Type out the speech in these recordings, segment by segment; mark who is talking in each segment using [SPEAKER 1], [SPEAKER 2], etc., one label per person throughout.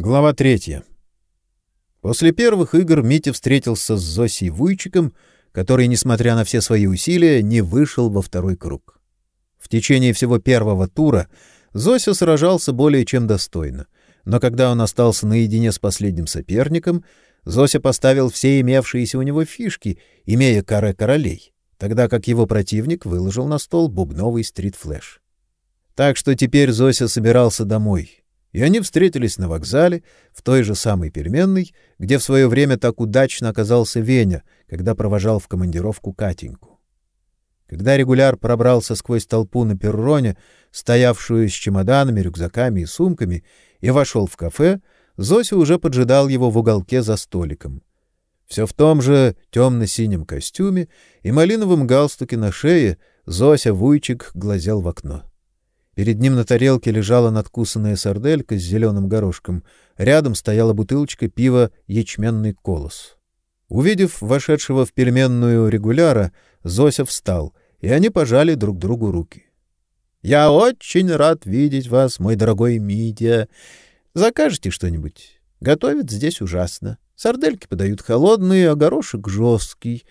[SPEAKER 1] Глава третья. После первых игр Митя встретился с Зосей Вуйчиком, который, несмотря на все свои усилия, не вышел во второй круг. В течение всего первого тура Зося сражался более чем достойно, но когда он остался наедине с последним соперником, Зося поставил все имевшиеся у него фишки, имея каре королей, тогда как его противник выложил на стол бубновый стрит-флэш. Так что теперь Зося собирался домой, и они встретились на вокзале, в той же самой переменной, где в свое время так удачно оказался Веня, когда провожал в командировку Катеньку. Когда регуляр пробрался сквозь толпу на перроне, стоявшую с чемоданами, рюкзаками и сумками, и вошел в кафе, Зося уже поджидал его в уголке за столиком. Все в том же темно-синем костюме и малиновом галстуке на шее Зося Вуйчик глазел в окно. Перед ним на тарелке лежала надкусанная сарделька с зеленым горошком. Рядом стояла бутылочка пива «Ячменный колос». Увидев вошедшего в переменную регуляра, Зося встал, и они пожали друг другу руки. — Я очень рад видеть вас, мой дорогой Митя. Закажете что-нибудь? Готовят здесь ужасно. Сардельки подают холодные, а горошек жесткий.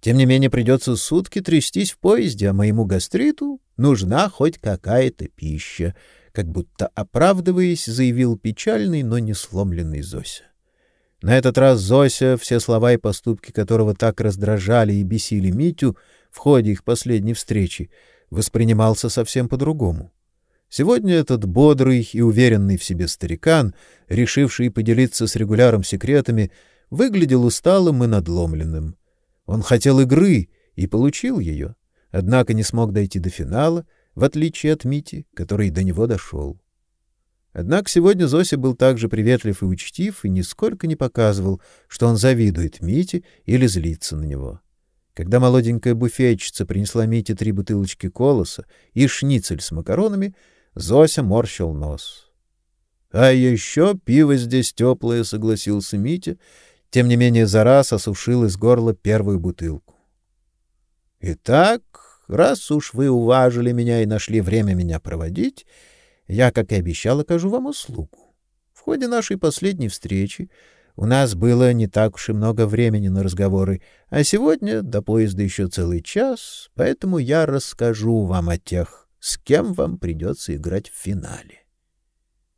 [SPEAKER 1] Тем не менее придется сутки трястись в поезде, а моему гастриту нужна хоть какая-то пища, как будто оправдываясь, заявил печальный, но не сломленный Зося. На этот раз Зося, все слова и поступки которого так раздражали и бесили Митю в ходе их последней встречи, воспринимался совсем по-другому. Сегодня этот бодрый и уверенный в себе старикан, решивший поделиться с регуляром секретами, выглядел усталым и надломленным. Он хотел игры и получил ее однако не смог дойти до финала, в отличие от Мити, который до него дошел. Однако сегодня Зося был также приветлив и учтив и нисколько не показывал, что он завидует Мите или злится на него. Когда молоденькая буфетчица принесла Мите три бутылочки колоса и шницель с макаронами, Зося морщил нос. — А еще пиво здесь теплое, — согласился Митя, тем не менее за раз осушил из горла первую бутылку. — Итак, раз уж вы уважили меня и нашли время меня проводить, я, как и обещал, окажу вам услугу. В ходе нашей последней встречи у нас было не так уж и много времени на разговоры, а сегодня до поезда еще целый час, поэтому я расскажу вам о тех, с кем вам придется играть в финале.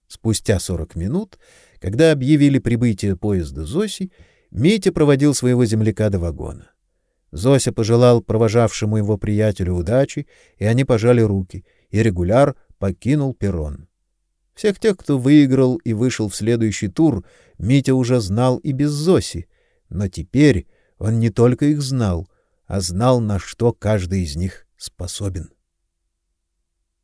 [SPEAKER 1] Спустя сорок минут, когда объявили прибытие поезда Зоси, Митя проводил своего земляка до вагона. Зося пожелал провожавшему его приятелю удачи, и они пожали руки, и регуляр покинул перрон. Всех тех, кто выиграл и вышел в следующий тур, Митя уже знал и без Зоси, но теперь он не только их знал, а знал, на что каждый из них способен.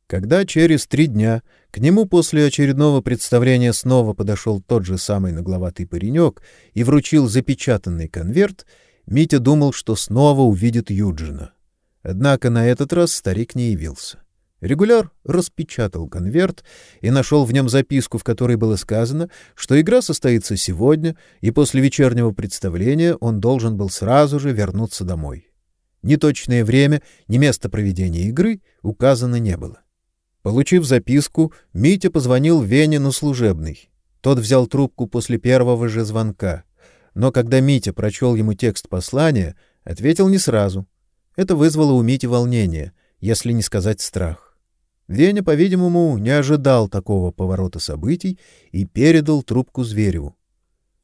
[SPEAKER 1] Когда через три дня к нему после очередного представления снова подошел тот же самый нагловатый паренек и вручил запечатанный конверт, Митя думал, что снова увидит Юджина. Однако на этот раз старик не явился. Регуляр распечатал конверт и нашел в нем записку, в которой было сказано, что игра состоится сегодня, и после вечернего представления он должен был сразу же вернуться домой. Ни точное время, ни место проведения игры указано не было. Получив записку, Митя позвонил Вене на служебный. Тот взял трубку после первого же звонка но когда Митя прочел ему текст послания, ответил не сразу. Это вызвало у Мити волнение, если не сказать страх. Веня, по-видимому, не ожидал такого поворота событий и передал трубку Звереву.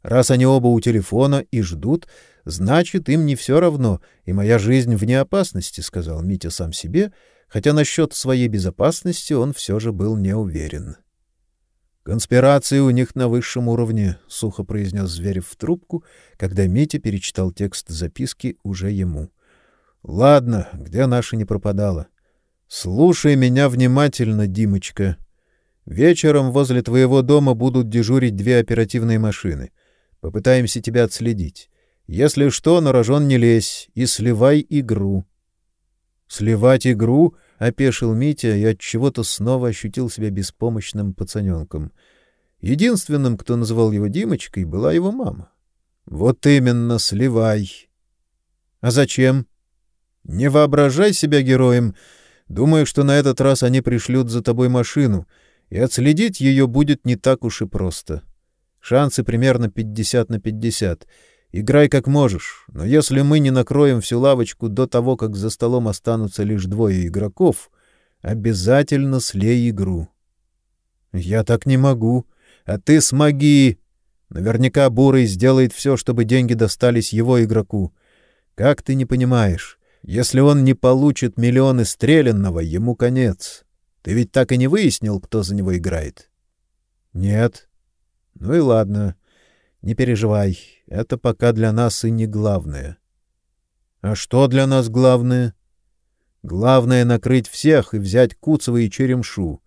[SPEAKER 1] Раз они оба у телефона и ждут, значит, им не все равно, и моя жизнь вне опасности, сказал Митя сам себе, хотя насчет своей безопасности он все же был не уверен. Конспирация у них на высшем уровне, сухо произнес Зверев в трубку, когда Митя перечитал текст записки уже ему. Ладно, где наша не пропадала. Слушай меня внимательно, Димочка. Вечером возле твоего дома будут дежурить две оперативные машины. Попытаемся тебя отследить. Если что, на рожон не лезь и сливай игру. Сливать игру? Опешил Митя и от чего-то снова ощутил себя беспомощным пацаненком. Единственным, кто называл его Димочкой, была его мама. Вот именно, сливай. А зачем? Не воображай себя героем. Думаю, что на этот раз они пришлют за тобой машину, и отследить ее будет не так уж и просто. Шансы примерно 50 на 50. Играй как можешь, но если мы не накроем всю лавочку до того, как за столом останутся лишь двое игроков, обязательно слей игру. Я так не могу. А ты смоги. Наверняка Бурый сделает все, чтобы деньги достались его игроку. Как ты не понимаешь? Если он не получит миллионы стрелянного, ему конец. Ты ведь так и не выяснил, кто за него играет? Нет. Ну и ладно. Не переживай. Это пока для нас и не главное. А что для нас главное? Главное накрыть всех и взять Куцева и Черемшу.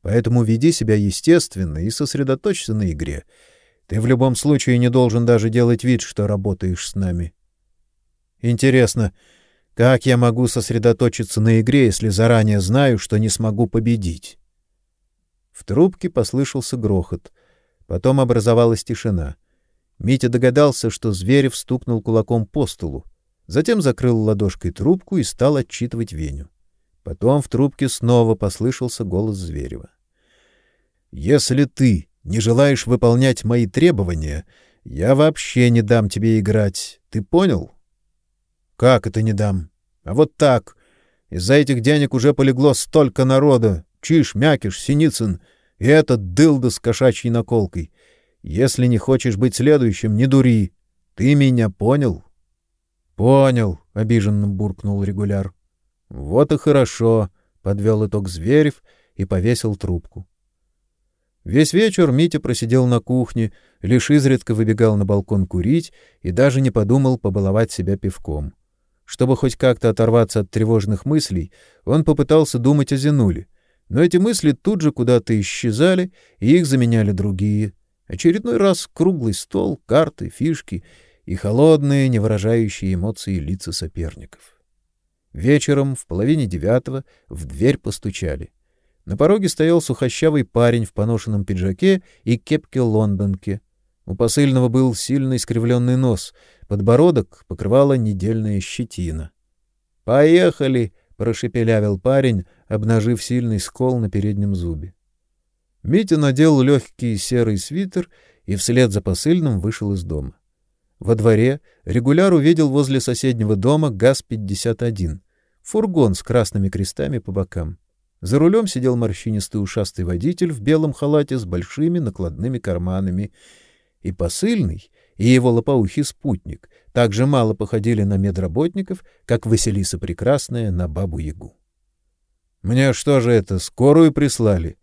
[SPEAKER 1] Поэтому веди себя естественно и сосредоточься на игре. Ты в любом случае не должен даже делать вид, что работаешь с нами. Интересно, как я могу сосредоточиться на игре, если заранее знаю, что не смогу победить? В трубке послышался грохот. Потом образовалась тишина. Митя догадался, что Зверев стукнул кулаком по столу. Затем закрыл ладошкой трубку и стал отчитывать Веню. Потом в трубке снова послышался голос Зверева. Если ты не желаешь выполнять мои требования, я вообще не дам тебе играть. Ты понял? Как это не дам? А вот так. Из-за этих денег уже полегло столько народа. Чиж, Мякиш, Синицын и этот дылда с кошачьей наколкой. Если не хочешь быть следующим, не дури. Ты меня понял? Понял, обиженно буркнул регуляр. Вот и хорошо, подвел итог Зверев и повесил трубку. Весь вечер Митя просидел на кухне, лишь изредка выбегал на балкон курить и даже не подумал побаловать себя пивком. Чтобы хоть как-то оторваться от тревожных мыслей, он попытался думать о Зинуле. Но эти мысли тут же куда-то исчезали, и их заменяли другие. Очередной раз круглый стол, карты, фишки и холодные, не выражающие эмоции лица соперников. Вечером, в половине девятого, в дверь постучали. На пороге стоял сухощавый парень в поношенном пиджаке и кепке-лондонке. У посыльного был сильно искривленный нос, подбородок покрывала недельная щетина. «Поехали!» — прошепелявил парень, обнажив сильный скол на переднем зубе. Митя надел легкий серый свитер и вслед за посыльным вышел из дома. Во дворе регуляр увидел возле соседнего дома ГАЗ-51, фургон с красными крестами по бокам. За рулем сидел морщинистый ушастый водитель в белом халате с большими накладными карманами и посыльный, и его лопоухий спутник также мало походили на медработников, как Василиса Прекрасная на Бабу-Ягу. «Мне что же это, скорую прислали?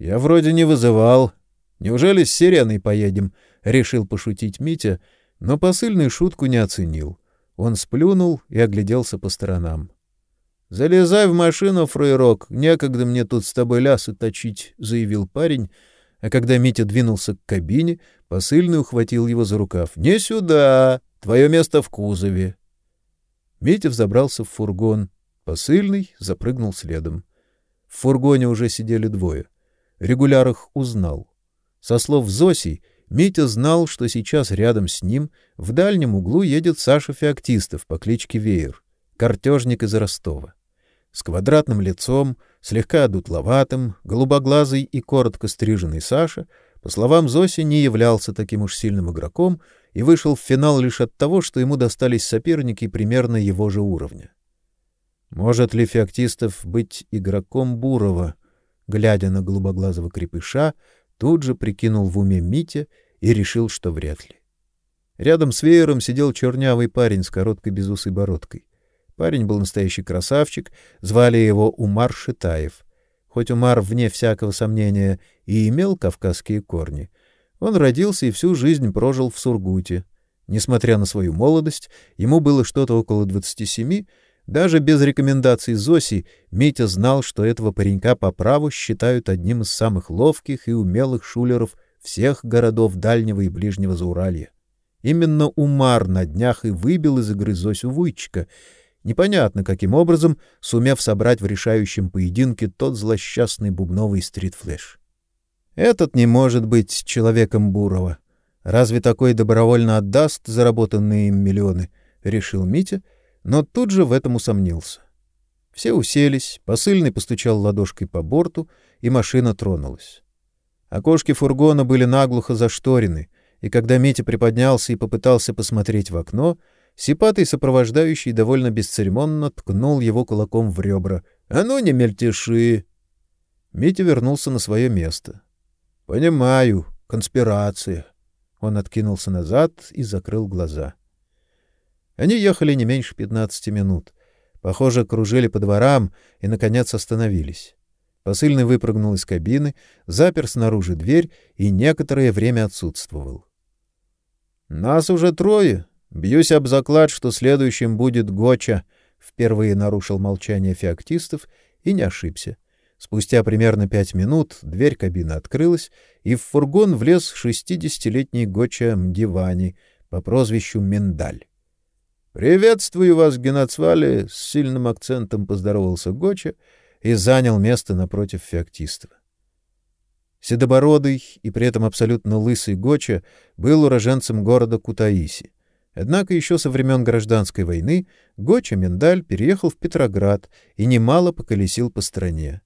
[SPEAKER 1] Я вроде не вызывал. Неужели с сиреной поедем?» — решил пошутить Митя, но посыльный шутку не оценил. Он сплюнул и огляделся по сторонам. «Залезай в машину, фрейрок, некогда мне тут с тобой лясы точить», — заявил парень, а когда Митя двинулся к кабине, Посыльный ухватил его за рукав. «Не сюда! Твое место в кузове!» Митя взобрался в фургон. Посыльный запрыгнул следом. В фургоне уже сидели двое. Регуляр их узнал. Со слов Зоси, Митя знал, что сейчас рядом с ним в дальнем углу едет Саша Феоктистов по кличке Веер, картежник из Ростова. С квадратным лицом, слегка дутловатым, голубоглазый и коротко стриженный Саша — по словам Зоси, не являлся таким уж сильным игроком и вышел в финал лишь от того, что ему достались соперники примерно его же уровня. Может ли Феоктистов быть игроком Бурова? Глядя на голубоглазого крепыша, тут же прикинул в уме Митя и решил, что вряд ли. Рядом с веером сидел чернявый парень с короткой безусой бородкой. Парень был настоящий красавчик, звали его Умар Шитаев. Хоть Умар, вне всякого сомнения, и имел кавказские корни, он родился и всю жизнь прожил в Сургуте. Несмотря на свою молодость, ему было что-то около двадцати семи, даже без рекомендаций Зоси Митя знал, что этого паренька по праву считают одним из самых ловких и умелых шулеров всех городов дальнего и ближнего Зауралья. Именно Умар на днях и выбил из игры Зосю Вуйчика — непонятно каким образом сумев собрать в решающем поединке тот злосчастный бубновый стритфлэш. Этот не может быть человеком Бурова. Разве такой добровольно отдаст заработанные им миллионы, решил Митя, но тут же в этом усомнился. Все уселись, посыльный постучал ладошкой по борту, и машина тронулась. Окошки фургона были наглухо зашторены, и когда Митя приподнялся и попытался посмотреть в окно, сипатый сопровождающий довольно бесцеремонно ткнул его кулаком в ребра. «А ну не мельтеши!» Митя вернулся на свое место. «Понимаю, конспирация». Он откинулся назад и закрыл глаза. Они ехали не меньше пятнадцати минут. Похоже, кружили по дворам и, наконец, остановились. Посыльный выпрыгнул из кабины, запер снаружи дверь и некоторое время отсутствовал. Нас уже трое. Бьюсь об заклад, что следующим будет Гоча. Впервые нарушил молчание феоктистов и не ошибся. Спустя примерно пять минут дверь кабины открылась, и в фургон влез шестидесятилетний Гоча Мдивани по прозвищу Миндаль. «Приветствую вас, Геноцвали!» — с сильным акцентом поздоровался Гоча и занял место напротив Феоктистова. Седобородый и при этом абсолютно лысый Гоча был уроженцем города Кутаиси. Однако еще со времен гражданской войны Гоча Миндаль переехал в Петроград и немало поколесил по стране.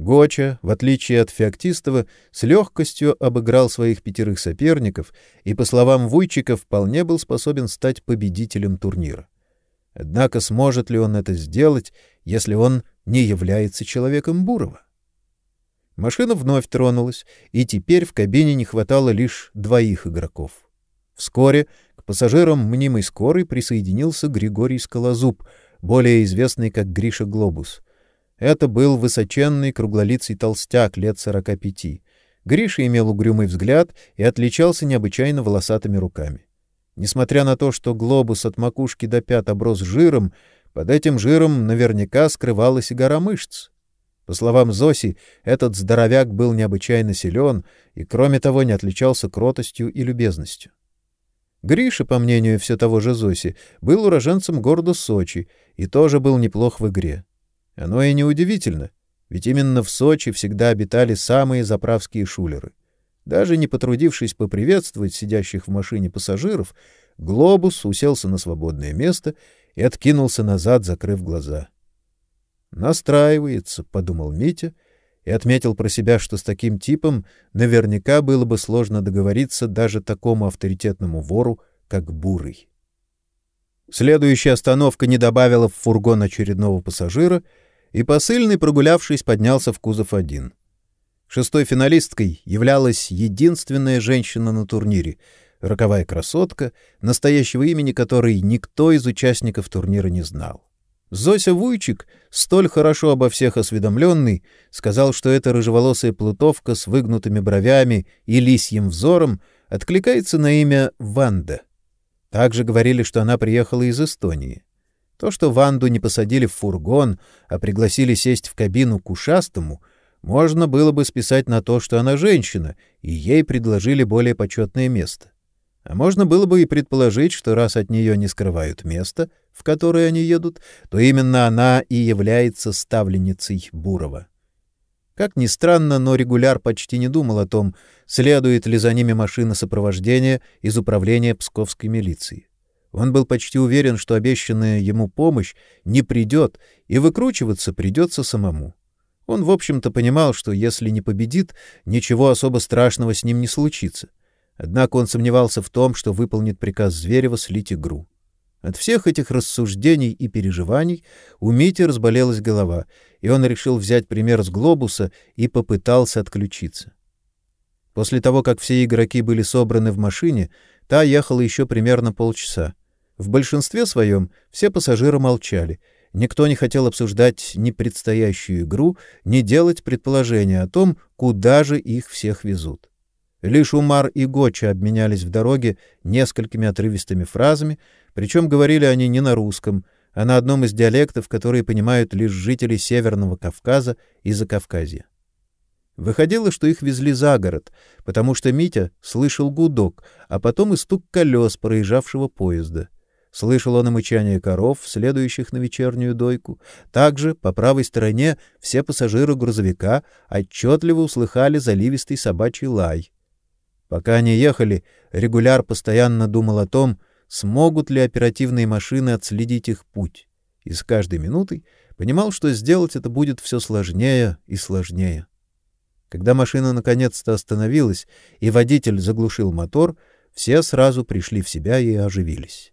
[SPEAKER 1] Гоча, в отличие от Феоктистова, с легкостью обыграл своих пятерых соперников и, по словам Вуйчика, вполне был способен стать победителем турнира. Однако сможет ли он это сделать, если он не является человеком Бурова? Машина вновь тронулась, и теперь в кабине не хватало лишь двоих игроков. Вскоре к пассажирам мнимой скорой присоединился Григорий Скалозуб, более известный как Гриша Глобус. Это был высоченный круглолицый толстяк лет сорока пяти. Гриша имел угрюмый взгляд и отличался необычайно волосатыми руками. Несмотря на то, что глобус от макушки до пят оброс жиром, под этим жиром наверняка скрывалась и гора мышц. По словам Зоси, этот здоровяк был необычайно силен и, кроме того, не отличался кротостью и любезностью. Гриша, по мнению все того же Зоси, был уроженцем города Сочи и тоже был неплох в игре. Оно и неудивительно, ведь именно в Сочи всегда обитали самые заправские шулеры. Даже не потрудившись поприветствовать сидящих в машине пассажиров, глобус уселся на свободное место и откинулся назад, закрыв глаза. — Настраивается, подумал Митя и отметил про себя, что с таким типом наверняка было бы сложно договориться даже такому авторитетному вору, как Бурый. Следующая остановка не добавила в фургон очередного пассажира, и посыльный, прогулявшись, поднялся в кузов один. Шестой финалисткой являлась единственная женщина на турнире, роковая красотка, настоящего имени которой никто из участников турнира не знал. Зося Вуйчик, столь хорошо обо всех осведомленный, сказал, что эта рыжеволосая плутовка с выгнутыми бровями и лисьим взором откликается на имя Ванда. Также говорили, что она приехала из Эстонии. То, что Ванду не посадили в фургон, а пригласили сесть в кабину к ушастому, можно было бы списать на то, что она женщина, и ей предложили более почетное место. А можно было бы и предположить, что раз от нее не скрывают место, в которое они едут, то именно она и является ставленницей Бурова. Как ни странно, но регуляр почти не думал о том, следует ли за ними машина сопровождения из управления Псковской милиции. Он был почти уверен, что обещанная ему помощь не придет, и выкручиваться придется самому. Он, в общем-то, понимал, что если не победит, ничего особо страшного с ним не случится. Однако он сомневался в том, что выполнит приказ Зверева слить игру. От всех этих рассуждений и переживаний у Мити разболелась голова, и он решил взять пример с глобуса и попытался отключиться. После того, как все игроки были собраны в машине, та ехала еще примерно полчаса. В большинстве своем все пассажиры молчали. Никто не хотел обсуждать ни предстоящую игру, ни делать предположения о том, куда же их всех везут. Лишь Умар и Гоча обменялись в дороге несколькими отрывистыми фразами, причем говорили они не на русском, а на одном из диалектов, которые понимают лишь жители Северного Кавказа и Закавказья. Выходило, что их везли за город, потому что Митя слышал гудок, а потом и стук колес проезжавшего поезда. Слышал он и мычание коров, следующих на вечернюю дойку. Также по правой стороне все пассажиры грузовика отчетливо услыхали заливистый собачий лай. Пока они ехали, регуляр постоянно думал о том, смогут ли оперативные машины отследить их путь, и с каждой минутой понимал, что сделать это будет все сложнее и сложнее. Когда машина наконец-то остановилась и водитель заглушил мотор, все сразу пришли в себя и оживились.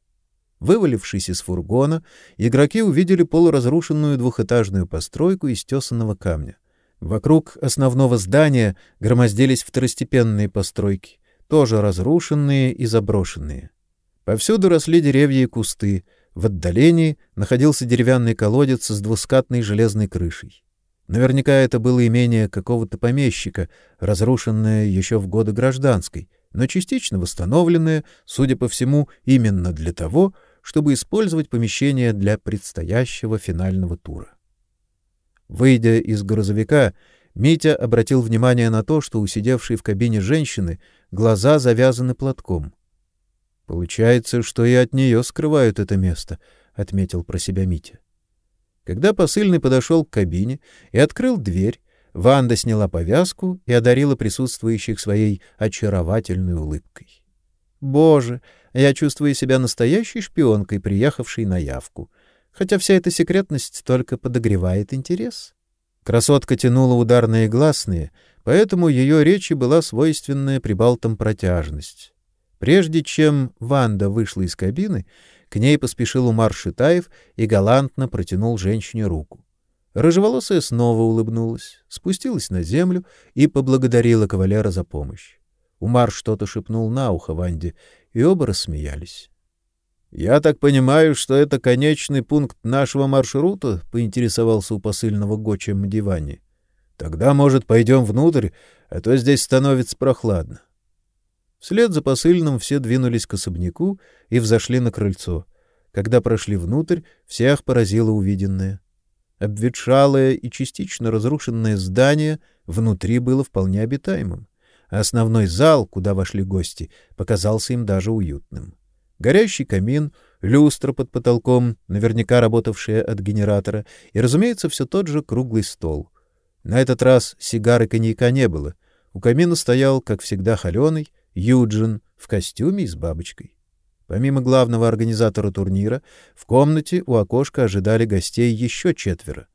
[SPEAKER 1] Вывалившись из фургона, игроки увидели полуразрушенную двухэтажную постройку из тесаного камня. Вокруг основного здания громоздились второстепенные постройки, тоже разрушенные и заброшенные. Повсюду росли деревья и кусты. В отдалении находился деревянный колодец с двускатной железной крышей. Наверняка это было имение какого-то помещика, разрушенное еще в годы гражданской, но частично восстановленное, судя по всему, именно для того, чтобы использовать помещение для предстоящего финального тура. Выйдя из грузовика, Митя обратил внимание на то, что у сидевшей в кабине женщины глаза завязаны платком. Получается, что и от нее скрывают это место, отметил про себя Митя. Когда посыльный подошел к кабине и открыл дверь, Ванда сняла повязку и одарила присутствующих своей очаровательной улыбкой. Боже, я чувствую себя настоящей шпионкой, приехавшей на явку, хотя вся эта секретность только подогревает интерес. Красотка тянула ударные гласные, поэтому ее речи была свойственная прибалтам протяжность. Прежде чем Ванда вышла из кабины, к ней поспешил Умар Шитаев и галантно протянул женщине руку. Рыжеволосая снова улыбнулась, спустилась на землю и поблагодарила кавалера за помощь. Умар что-то шепнул на ухо Ванде, и оба рассмеялись. Я так понимаю, что это конечный пункт нашего маршрута, поинтересовался у посыльного Гоча Мдивани. Тогда, может, пойдем внутрь, а то здесь становится прохладно. Вслед за посыльным все двинулись к особняку и взошли на крыльцо. Когда прошли внутрь, всех поразило увиденное. Обветшалое и частично разрушенное здание внутри было вполне обитаемым, основной зал, куда вошли гости, показался им даже уютным. Горящий камин, люстра под потолком, наверняка работавшая от генератора, и, разумеется, все тот же круглый стол. На этот раз сигары и коньяка не было. У камина стоял, как всегда, холеный, Юджин в костюме и с бабочкой. Помимо главного организатора турнира, в комнате у окошка ожидали гостей еще четверо.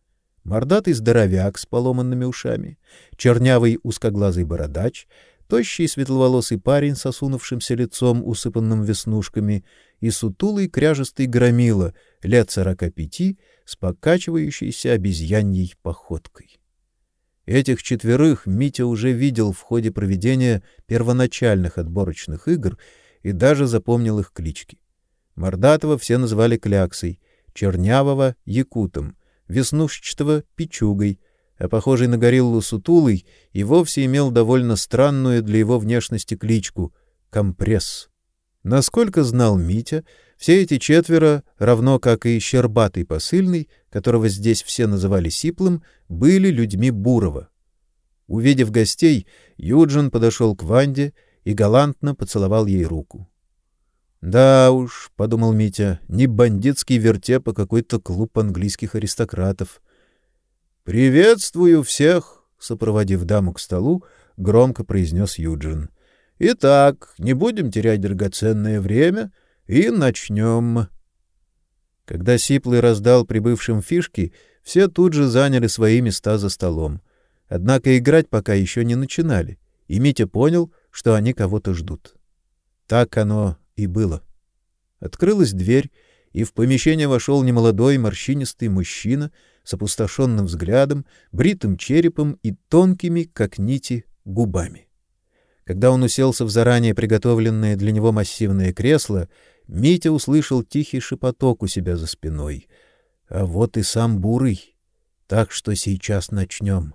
[SPEAKER 1] Мордатый здоровяк с поломанными ушами, чернявый узкоглазый бородач, тощий светловолосый парень с осунувшимся лицом, усыпанным веснушками, и сутулый кряжестый громила лет сорока пяти с покачивающейся обезьяньей походкой. Этих четверых Митя уже видел в ходе проведения первоначальных отборочных игр и даже запомнил их клички. Мордатого все называли Кляксой, Чернявого — Якутом, Веснушчатого — Пичугой, а похожий на гориллу Сутулый и вовсе имел довольно странную для его внешности кличку — Компресс. Насколько знал Митя, все эти четверо, равно как и Щербатый посыльный, которого здесь все называли Сиплым, были людьми Бурова. Увидев гостей, Юджин подошел к Ванде и галантно поцеловал ей руку. Да уж, подумал Митя, не бандитский вертеп, а какой-то клуб английских аристократов. Приветствую всех, сопроводив даму к столу, громко произнес Юджин. Итак, не будем терять драгоценное время и начнем. Когда Сиплый раздал прибывшим фишки, все тут же заняли свои места за столом. Однако играть пока еще не начинали, и Митя понял, что они кого-то ждут. Так оно и было. Открылась дверь, и в помещение вошел немолодой морщинистый мужчина с опустошенным взглядом, бритым черепом и тонкими, как нити, губами. Когда он уселся в заранее приготовленное для него массивное кресло, Митя услышал тихий шепоток у себя за спиной. А вот и сам Бурый. Так что сейчас начнем.